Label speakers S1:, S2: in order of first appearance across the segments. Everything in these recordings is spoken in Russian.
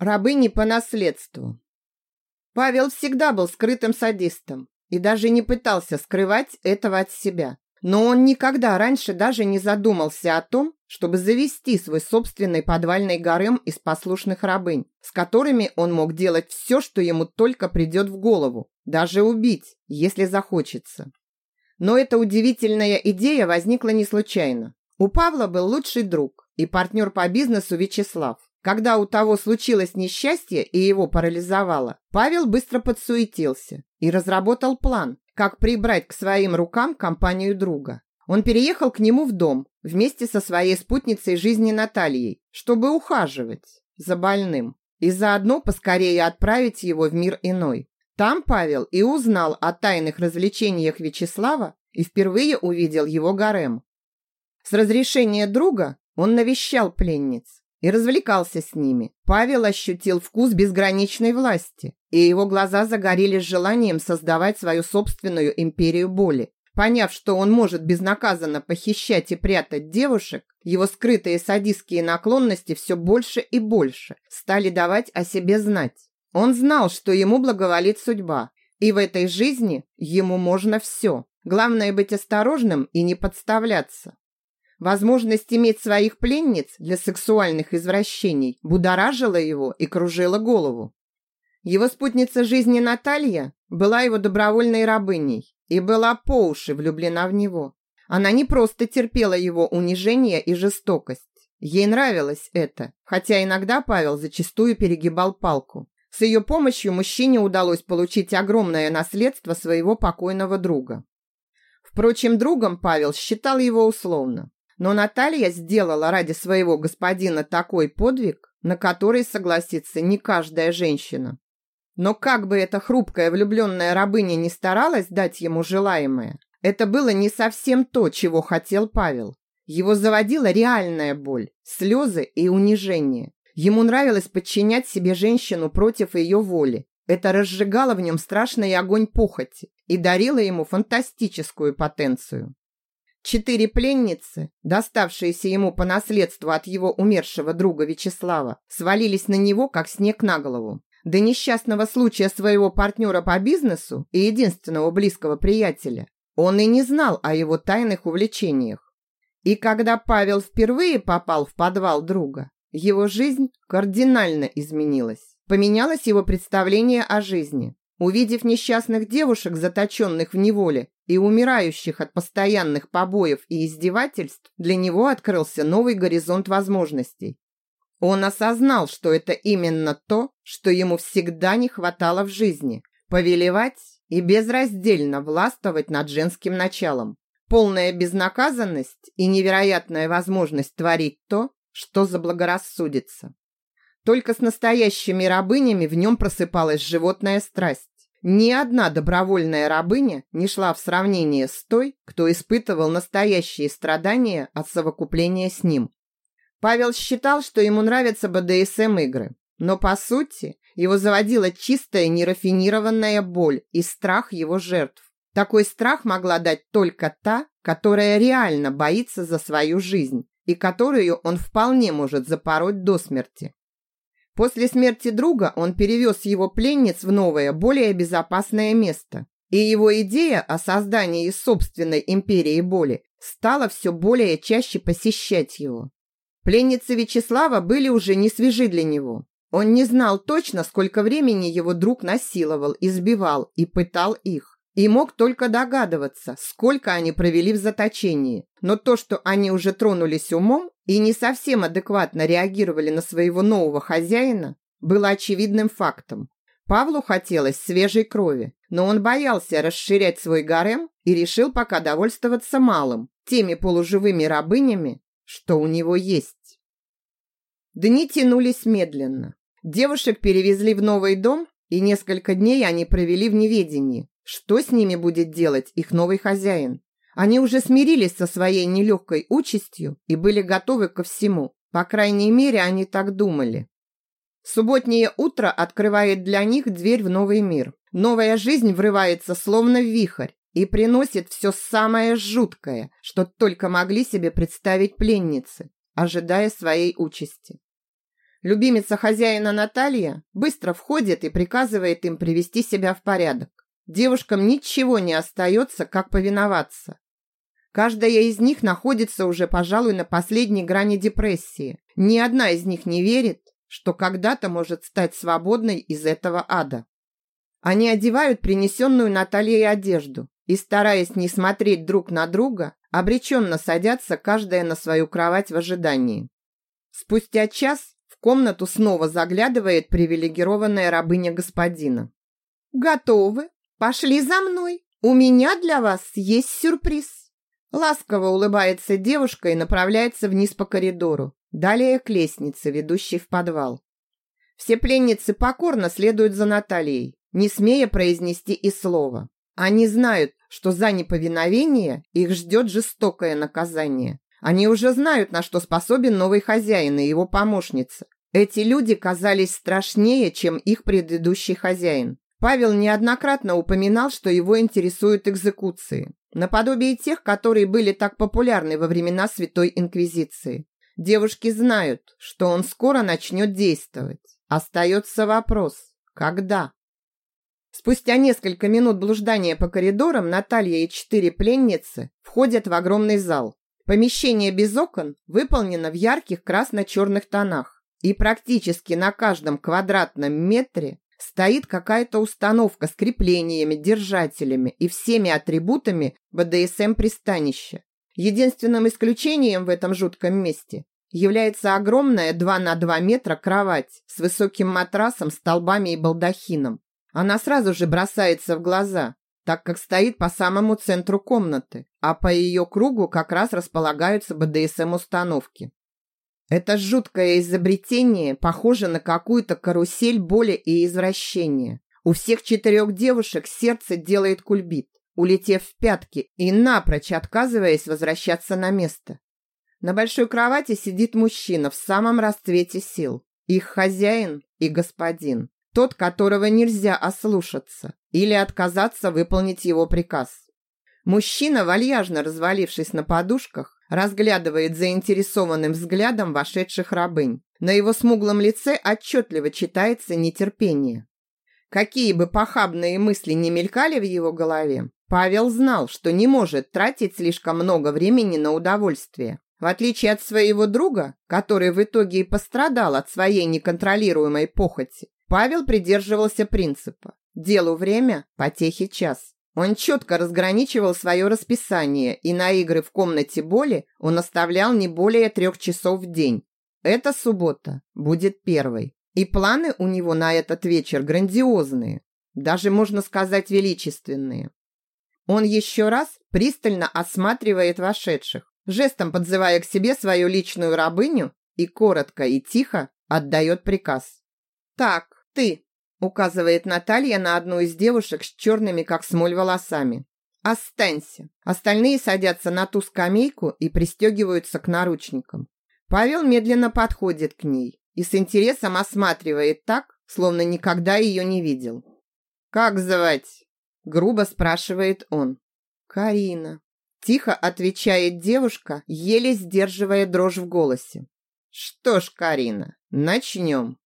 S1: Рабыни по наследству. Павел всегда был скрытым садистом и даже не пытался скрывать этого от себя. Но он никогда раньше даже не задумался о том, чтобы завести свой собственный подвальный гарем из послушных рабынь, с которыми он мог делать все, что ему только придет в голову, даже убить, если захочется. Но эта удивительная идея возникла не случайно. У Павла был лучший друг и партнер по бизнесу Вячеслав. Когда у того случилось несчастье и его парализовало, Павел быстро подсуетился и разработал план, как прибрать к своим рукам компанию друга. Он переехал к нему в дом вместе со своей спутницей жизни Натальей, чтобы ухаживать за больным и заодно поскорее отправить его в мир иной. Там Павел и узнал о тайных развлечениях Вячеслава и впервые увидел его гарем. С разрешения друга он навещал пленниц, и развлекался с ними. Павел ощутил вкус безграничной власти, и его глаза загорелись желанием создавать свою собственную империю боли. Поняв, что он может безнаказанно похищать и прятать девушек, его скрытые садистские наклонности все больше и больше стали давать о себе знать. Он знал, что ему благоволит судьба, и в этой жизни ему можно все. Главное быть осторожным и не подставляться. Возможность иметь своих пленниц для сексуальных извращений будоражила его и кружила голову. Его спутница жизни Наталья была его добровольной рабыней и была по уши влюблена в него. Она не просто терпела его унижение и жестокость. Ей нравилось это, хотя иногда Павел зачастую перегибал палку. С ее помощью мужчине удалось получить огромное наследство своего покойного друга. Впрочем, другом Павел считал его условно. Но Наталья сделала ради своего господина такой подвиг, на который согласится не каждая женщина. Но как бы эта хрупкая влюбленная рабыня не старалась дать ему желаемое, это было не совсем то, чего хотел Павел. Его заводила реальная боль, слезы и унижение. Ему нравилось подчинять себе женщину против ее воли. Это разжигало в нем страшный огонь похоти и дарило ему фантастическую потенцию. Четыре пленницы, доставшиеся ему по наследству от его умершего друга Вячеслава, свалились на него, как снег на голову. До несчастного случая своего партнера по бизнесу и единственного близкого приятеля он и не знал о его тайных увлечениях. И когда Павел впервые попал в подвал друга, его жизнь кардинально изменилась. Поменялось его представление о жизни. Увидев несчастных девушек, заточенных в неволе, и умирающих от постоянных побоев и издевательств, для него открылся новый горизонт возможностей. Он осознал, что это именно то, что ему всегда не хватало в жизни – повелевать и безраздельно властвовать над женским началом. Полная безнаказанность и невероятная возможность творить то, что заблагорассудится. Только с настоящими рабынями в нем просыпалась животная страсть. Ни одна добровольная рабыня не шла в сравнение с той, кто испытывал настоящие страдания от совокупления с ним. Павел считал, что ему нравятся БДСМ-игры, но по сути его заводила чистая нерафинированная боль и страх его жертв. Такой страх могла дать только та, которая реально боится за свою жизнь и которую он вполне может запороть до смерти. После смерти друга он перевез его пленниц в новое, более безопасное место. И его идея о создании собственной империи боли стала все более чаще посещать его. Пленницы Вячеслава были уже не свежи для него. Он не знал точно, сколько времени его друг насиловал, избивал и пытал их. И мог только догадываться, сколько они провели в заточении. Но то, что они уже тронулись умом, и не совсем адекватно реагировали на своего нового хозяина, было очевидным фактом. Павлу хотелось свежей крови, но он боялся расширять свой гарем и решил пока довольствоваться малым, теми полуживыми рабынями, что у него есть. Дни тянулись медленно. Девушек перевезли в новый дом, и несколько дней они провели в неведении, что с ними будет делать их новый хозяин. Они уже смирились со своей нелегкой участью и были готовы ко всему. По крайней мере, они так думали. Субботнее утро открывает для них дверь в новый мир. Новая жизнь врывается словно в вихрь и приносит все самое жуткое, что только могли себе представить пленницы, ожидая своей участи. Любимица хозяина Наталья быстро входит и приказывает им привести себя в порядок. Девушкам ничего не остается, как повиноваться. Каждая из них находится уже, пожалуй, на последней грани депрессии. Ни одна из них не верит, что когда-то может стать свободной из этого ада. Они одевают принесенную Натальей одежду и, стараясь не смотреть друг на друга, обреченно садятся каждая на свою кровать в ожидании. Спустя час комнату снова заглядывает привилегированная рабыня господина. «Готовы? Пошли за мной. У меня для вас есть сюрприз». Ласково улыбается девушка и направляется вниз по коридору, далее к лестнице, ведущей в подвал. Все пленницы покорно следуют за Натальей, не смея произнести и слова. Они знают, что за неповиновение их ждет жестокое наказание. Они уже знают, на что способен новый хозяин и его помощница. Эти люди казались страшнее, чем их предыдущий хозяин. Павел неоднократно упоминал, что его интересуют экзекуции, наподобие тех, которые были так популярны во времена Святой Инквизиции. Девушки знают, что он скоро начнет действовать. Остается вопрос – когда? Спустя несколько минут блуждания по коридорам Наталья и четыре пленницы входят в огромный зал. Помещение без окон выполнено в ярких красно-черных тонах, и практически на каждом квадратном метре стоит какая-то установка с креплениями, держателями и всеми атрибутами БДСМ-пристанища. Единственным исключением в этом жутком месте является огромная 2 на 2 метра кровать с высоким матрасом, столбами и балдахином. Она сразу же бросается в глаза, так как стоит по самому центру комнаты, а по ее кругу как раз располагаются БДСМ-установки. Это жуткое изобретение похоже на какую-то карусель боли и извращения. У всех четырех девушек сердце делает кульбит, улетев в пятки и напрочь отказываясь возвращаться на место. На большой кровати сидит мужчина в самом расцвете сил. Их хозяин и господин. Тот, которого нельзя ослушаться или отказаться выполнить его приказ. Мужчина, вальяжно развалившись на подушках, разглядывает заинтересованным взглядом вошедших рабынь. На его смуглом лице отчетливо читается нетерпение. Какие бы похабные мысли не мелькали в его голове, Павел знал, что не может тратить слишком много времени на удовольствие. В отличие от своего друга, который в итоге и пострадал от своей неконтролируемой похоти, Павел придерживался принципа «делу время, потехи час». Он четко разграничивал свое расписание, и на игры в комнате боли он оставлял не более трех часов в день. Эта суббота будет первой. И планы у него на этот вечер грандиозные, даже, можно сказать, величественные. Он еще раз пристально осматривает вошедших, жестом подзывая к себе свою личную рабыню и коротко и тихо отдает приказ. «Так, ты, указывает Наталья на одну из девушек с черными, как смоль, волосами. Останься. Остальные садятся на ту скамейку и пристегиваются к наручникам. Павел медленно подходит к ней и с интересом осматривает так, словно никогда ее не видел. «Как звать?» – грубо спрашивает он. «Карина». Тихо отвечает девушка, еле сдерживая дрожь в голосе. «Что ж, Карина, начнем».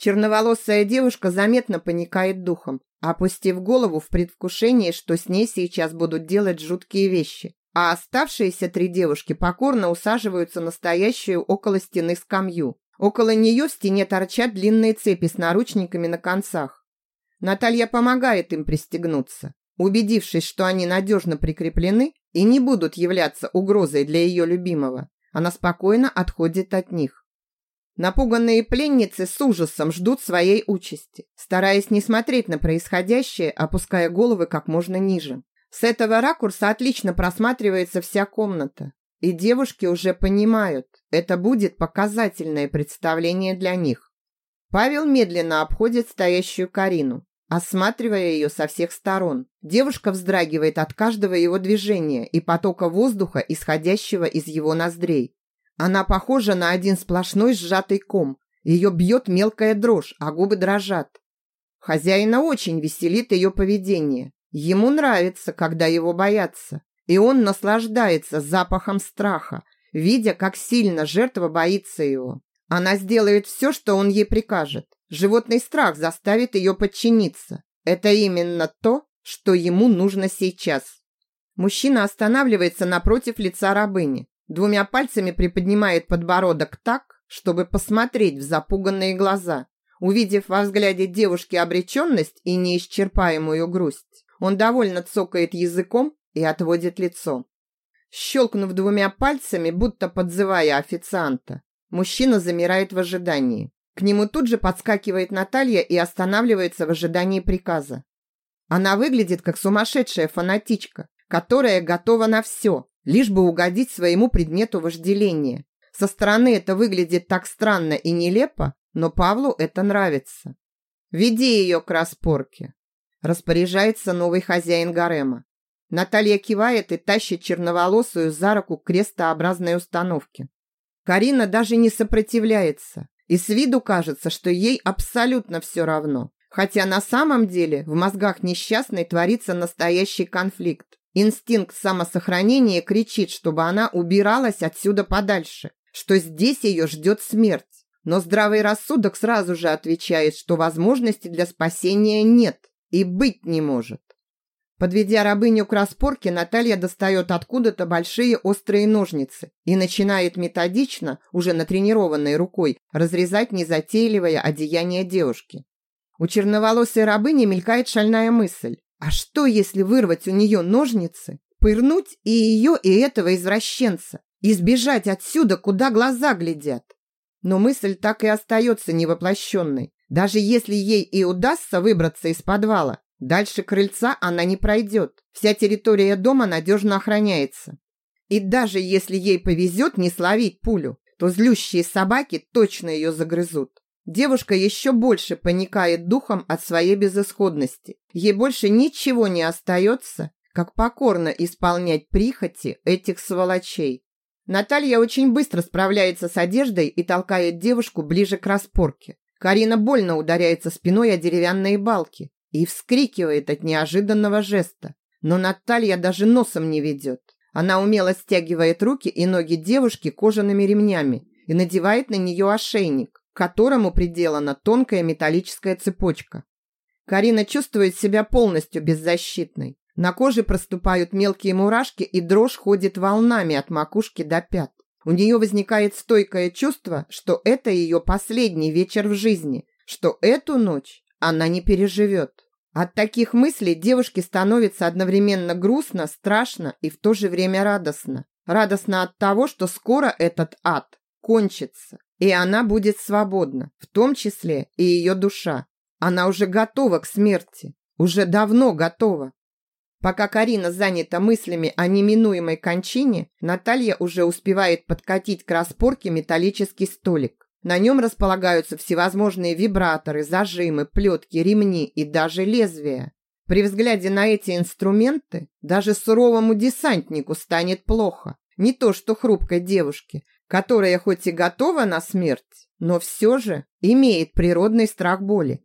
S1: Черноволосая девушка заметно паникает духом, опустив голову в предвкушении, что с ней сейчас будут делать жуткие вещи. А оставшиеся три девушки покорно усаживаются на стоящую около стены скамью. Около нее в стене торчат длинные цепи с наручниками на концах. Наталья помогает им пристегнуться. Убедившись, что они надежно прикреплены и не будут являться угрозой для ее любимого, она спокойно отходит от них. Напуганные пленницы с ужасом ждут своей участи, стараясь не смотреть на происходящее, опуская головы как можно ниже. С этого ракурса отлично просматривается вся комната, и девушки уже понимают, это будет показательное представление для них. Павел медленно обходит стоящую Карину, осматривая ее со всех сторон. Девушка вздрагивает от каждого его движения и потока воздуха, исходящего из его ноздрей. Она похожа на один сплошной сжатый ком. Ее бьет мелкая дрожь, а губы дрожат. Хозяина очень веселит ее поведение. Ему нравится, когда его боятся. И он наслаждается запахом страха, видя, как сильно жертва боится его. Она сделает все, что он ей прикажет. Животный страх заставит ее подчиниться. Это именно то, что ему нужно сейчас. Мужчина останавливается напротив лица рабыни. Двумя пальцами приподнимает подбородок так, чтобы посмотреть в запуганные глаза. Увидев во взгляде девушки обреченность и неисчерпаемую грусть, он довольно цокает языком и отводит лицо. Щелкнув двумя пальцами, будто подзывая официанта, мужчина замирает в ожидании. К нему тут же подскакивает Наталья и останавливается в ожидании приказа. Она выглядит как сумасшедшая фанатичка, которая готова на все, лишь бы угодить своему предмету вожделения. Со стороны это выглядит так странно и нелепо, но Павлу это нравится. «Веди ее к распорке», – распоряжается новый хозяин гарема. Наталья кивает и тащит черноволосую за руку к крестообразной установке. Карина даже не сопротивляется, и с виду кажется, что ей абсолютно все равно. Хотя на самом деле в мозгах несчастной творится настоящий конфликт. Инстинкт самосохранения кричит, чтобы она убиралась отсюда подальше, что здесь ее ждет смерть. Но здравый рассудок сразу же отвечает, что возможности для спасения нет и быть не может. Подведя рабыню к распорке, Наталья достает откуда-то большие острые ножницы и начинает методично, уже натренированной рукой, разрезать незатейливое одеяние девушки. У черноволосой рабыни мелькает шальная мысль. А что, если вырвать у нее ножницы, пырнуть и ее, и этого извращенца, и сбежать отсюда, куда глаза глядят? Но мысль так и остается невоплощенной. Даже если ей и удастся выбраться из подвала, дальше крыльца она не пройдет. Вся территория дома надежно охраняется. И даже если ей повезет не словить пулю, то злющие собаки точно ее загрызут. Девушка еще больше паникает духом от своей безысходности. Ей больше ничего не остается, как покорно исполнять прихоти этих сволочей. Наталья очень быстро справляется с одеждой и толкает девушку ближе к распорке. Карина больно ударяется спиной о деревянные балки и вскрикивает от неожиданного жеста. Но Наталья даже носом не ведет. Она умело стягивает руки и ноги девушки кожаными ремнями и надевает на нее ошейник, к которому приделана тонкая металлическая цепочка. Карина чувствует себя полностью беззащитной. На коже проступают мелкие мурашки, и дрожь ходит волнами от макушки до пят. У нее возникает стойкое чувство, что это ее последний вечер в жизни, что эту ночь она не переживет. От таких мыслей девушке становится одновременно грустно, страшно и в то же время радостно. Радостно от того, что скоро этот ад кончится, и она будет свободна, в том числе и ее душа. Она уже готова к смерти, уже давно готова. Пока Карина занята мыслями о неминуемой кончине, Наталья уже успевает подкатить к распорке металлический столик. На нем располагаются всевозможные вибраторы, зажимы, плетки, ремни и даже лезвия. При взгляде на эти инструменты даже суровому десантнику станет плохо. Не то что хрупкой девушке, которая хоть и готова на смерть, но все же имеет природный страх боли.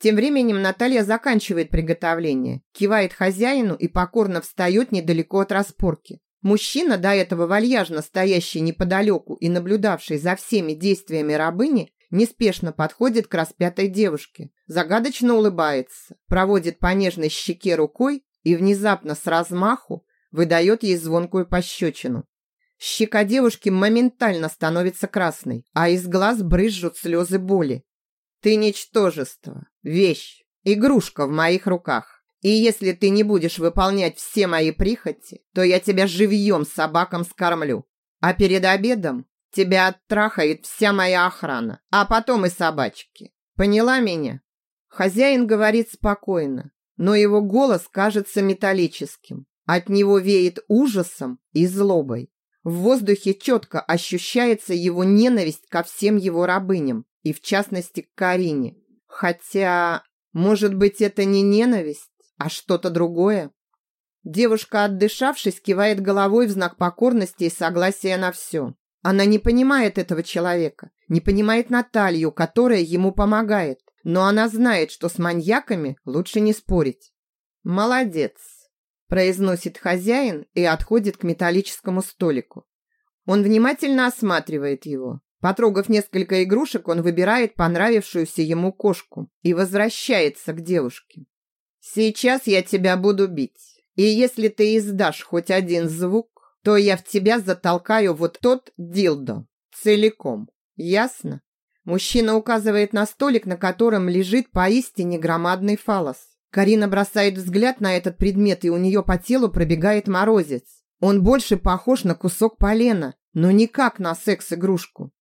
S1: Тем временем Наталья заканчивает приготовление, кивает хозяину и покорно встает недалеко от распорки. Мужчина, до этого вальяжно стоящий неподалеку и наблюдавший за всеми действиями рабыни, неспешно подходит к распятой девушке, загадочно улыбается, проводит по нежной щеке рукой и внезапно с размаху выдает ей звонкую пощечину. Щека девушки моментально становится красной, а из глаз брызжут слезы боли. Ты ничтожество, вещь, игрушка в моих руках. И если ты не будешь выполнять все мои прихоти, то я тебя живьем собакам скормлю. А перед обедом тебя оттрахает вся моя охрана, а потом и собачки. Поняла меня? Хозяин говорит спокойно, но его голос кажется металлическим. От него веет ужасом и злобой. В воздухе четко ощущается его ненависть ко всем его рабыням, и в частности к Карине. Хотя, может быть, это не ненависть, а что-то другое? Девушка, отдышавшись, кивает головой в знак покорности и согласия на все. Она не понимает этого человека, не понимает Наталью, которая ему помогает, но она знает, что с маньяками лучше не спорить. «Молодец», – произносит хозяин и отходит к металлическому столику. Он внимательно осматривает его, Потрогав несколько игрушек, он выбирает понравившуюся ему кошку и возвращается к девушке. «Сейчас я тебя буду бить, и если ты издашь хоть один звук, то я в тебя затолкаю вот тот дилдо целиком. Ясно?» Мужчина указывает на столик, на котором лежит поистине громадный фалос. Карина бросает взгляд на этот предмет, и у нее по телу пробегает морозец. Он больше похож на кусок полена, но никак на секс-игрушку.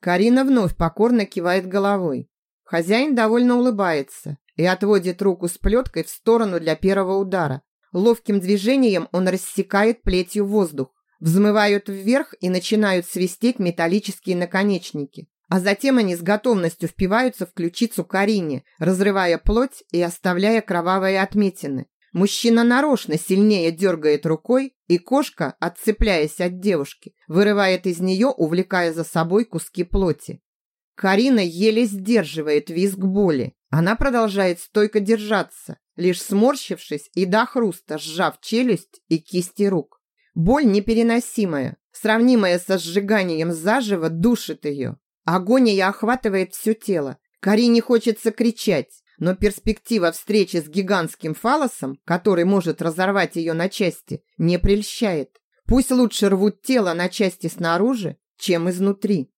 S1: Карина вновь покорно кивает головой. Хозяин довольно улыбается и отводит руку с плеткой в сторону для первого удара. Ловким движением он рассекает плетью воздух. Взмывают вверх и начинают свистеть металлические наконечники. А затем они с готовностью впиваются в ключицу Карине, разрывая плоть и оставляя кровавые отметины. Мужчина нарочно сильнее дергает рукой, и кошка, отцепляясь от девушки, вырывает из нее, увлекая за собой куски плоти. Карина еле сдерживает визг боли. Она продолжает стойко держаться, лишь сморщившись и до хруста сжав челюсть и кисти рук. Боль непереносимая, сравнимая со сжиганием заживо, душит ее. Агония охватывает все тело. Карине хочется кричать, но перспектива встречи с гигантским фалосом, который может разорвать ее на части, не прельщает. Пусть лучше рвут тело на части снаружи, чем изнутри.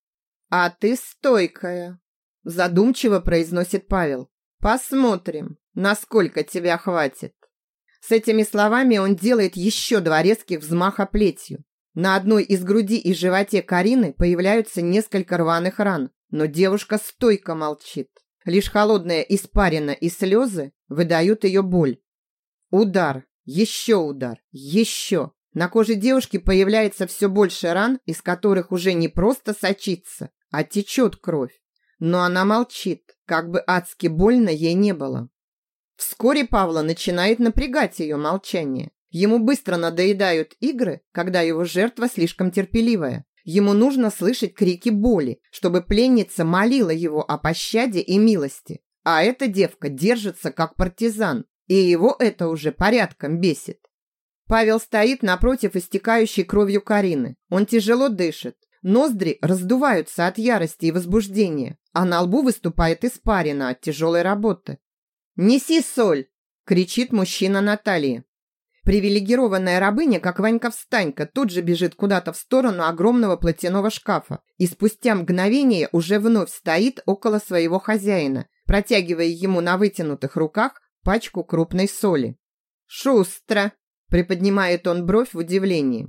S1: «А ты стойкая», – задумчиво произносит Павел. «Посмотрим, насколько тебя хватит». С этими словами он делает еще два резких взмаха плетью. На одной из груди и животе Карины появляются несколько рваных ран, но девушка стойко молчит. Лишь холодная испарина и слезы выдают ее боль. Удар, еще удар, еще. На коже девушки появляется все больше ран, из которых уже не просто сочится, а течет кровь. Но она молчит, как бы адски больно ей не было. Вскоре Павла начинает напрягать ее молчание. Ему быстро надоедают игры, когда его жертва слишком терпеливая. Ему нужно слышать крики боли, чтобы пленница молила его о пощаде и милости. А эта девка держится как партизан, и его это уже порядком бесит. Павел стоит напротив истекающей кровью Карины. Он тяжело дышит. Ноздри раздуваются от ярости и возбуждения, а на лбу выступает испарина от тяжелой работы. «Неси соль!» – кричит мужчина Натальи. Привилегированная рабыня, как Ванька-встанька, тут же бежит куда-то в сторону огромного платяного шкафа и спустя мгновение уже вновь стоит около своего хозяина, протягивая ему на вытянутых руках пачку крупной соли. «Шустро!» – приподнимает он бровь в удивлении.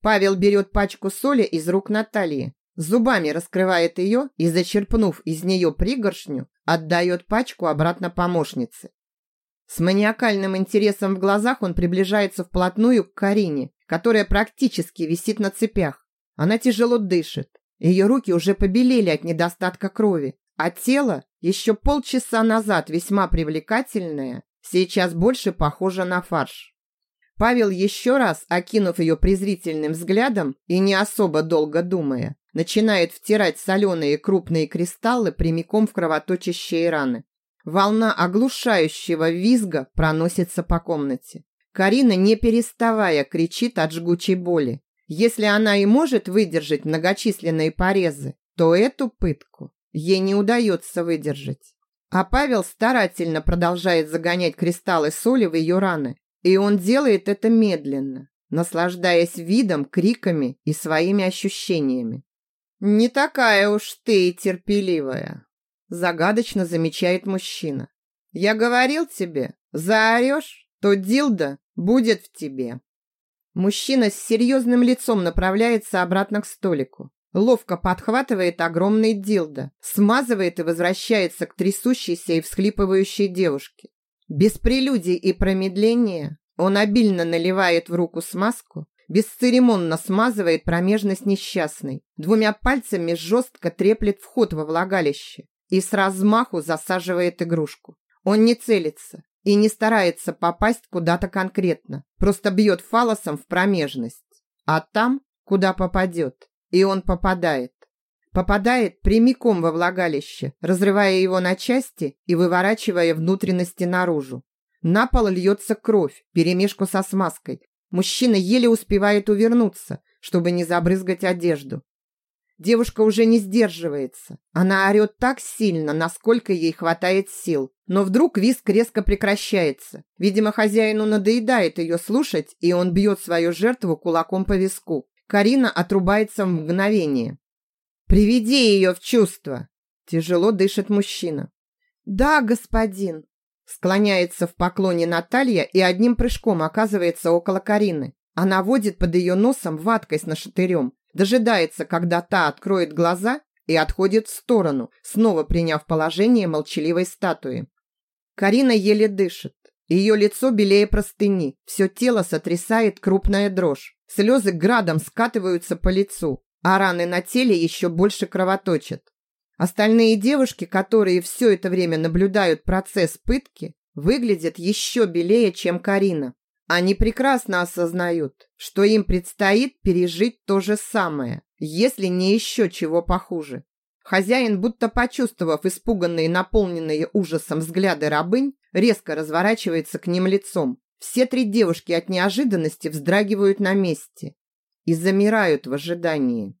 S1: Павел берет пачку соли из рук Натальи, зубами раскрывает ее и, зачерпнув из нее пригоршню, отдает пачку обратно помощнице. С маниакальным интересом в глазах он приближается вплотную к Карине, которая практически висит на цепях. Она тяжело дышит. Ее руки уже побелели от недостатка крови, а тело, еще полчаса назад весьма привлекательное, сейчас больше похоже на фарш. Павел еще раз, окинув ее презрительным взглядом и не особо долго думая, начинает втирать соленые крупные кристаллы прямиком в кровоточащие раны. Волна оглушающего визга проносится по комнате. Карина, не переставая, кричит от жгучей боли. Если она и может выдержать многочисленные порезы, то эту пытку ей не удается выдержать. А Павел старательно продолжает загонять кристаллы соли в ее раны. И он делает это медленно, наслаждаясь видом, криками и своими ощущениями. «Не такая уж ты терпеливая», загадочно замечает мужчина. Я говорил тебе, заорешь, то Дилда будет в тебе. Мужчина с серьезным лицом направляется обратно к столику. Ловко подхватывает огромный дилдо, смазывает и возвращается к трясущейся и всхлипывающей девушке. Без прелюдий и промедления он обильно наливает в руку смазку, бесцеремонно смазывает промежность несчастной, двумя пальцами жестко треплет вход во влагалище, и с размаху засаживает игрушку. Он не целится и не старается попасть куда-то конкретно, просто бьет фалосом в промежность. А там, куда попадет, и он попадает. Попадает прямиком во влагалище, разрывая его на части и выворачивая внутренности наружу. На пол льется кровь, перемешку со смазкой. Мужчина еле успевает увернуться, чтобы не забрызгать одежду. Девушка уже не сдерживается. Она орет так сильно, насколько ей хватает сил. Но вдруг виск резко прекращается. Видимо, хозяину надоедает ее слушать, и он бьет свою жертву кулаком по виску. Карина отрубается в мгновение. «Приведи ее в чувство!» Тяжело дышит мужчина. «Да, господин!» Склоняется в поклоне Наталья и одним прыжком оказывается около Карины. Она водит под ее носом ваткой с нашатырем, дожидается, когда та откроет глаза и отходит в сторону, снова приняв положение молчаливой статуи. Карина еле дышит. Ее лицо белее простыни, все тело сотрясает крупная дрожь. Слезы градом скатываются по лицу, а раны на теле еще больше кровоточат. Остальные девушки, которые все это время наблюдают процесс пытки, выглядят еще белее, чем Карина. Они прекрасно осознают, что им предстоит пережить то же самое, если не еще чего похуже. Хозяин, будто почувствовав испуганные, наполненные ужасом взгляды рабынь, резко разворачивается к ним лицом. Все три девушки от неожиданности вздрагивают на месте и замирают в ожидании.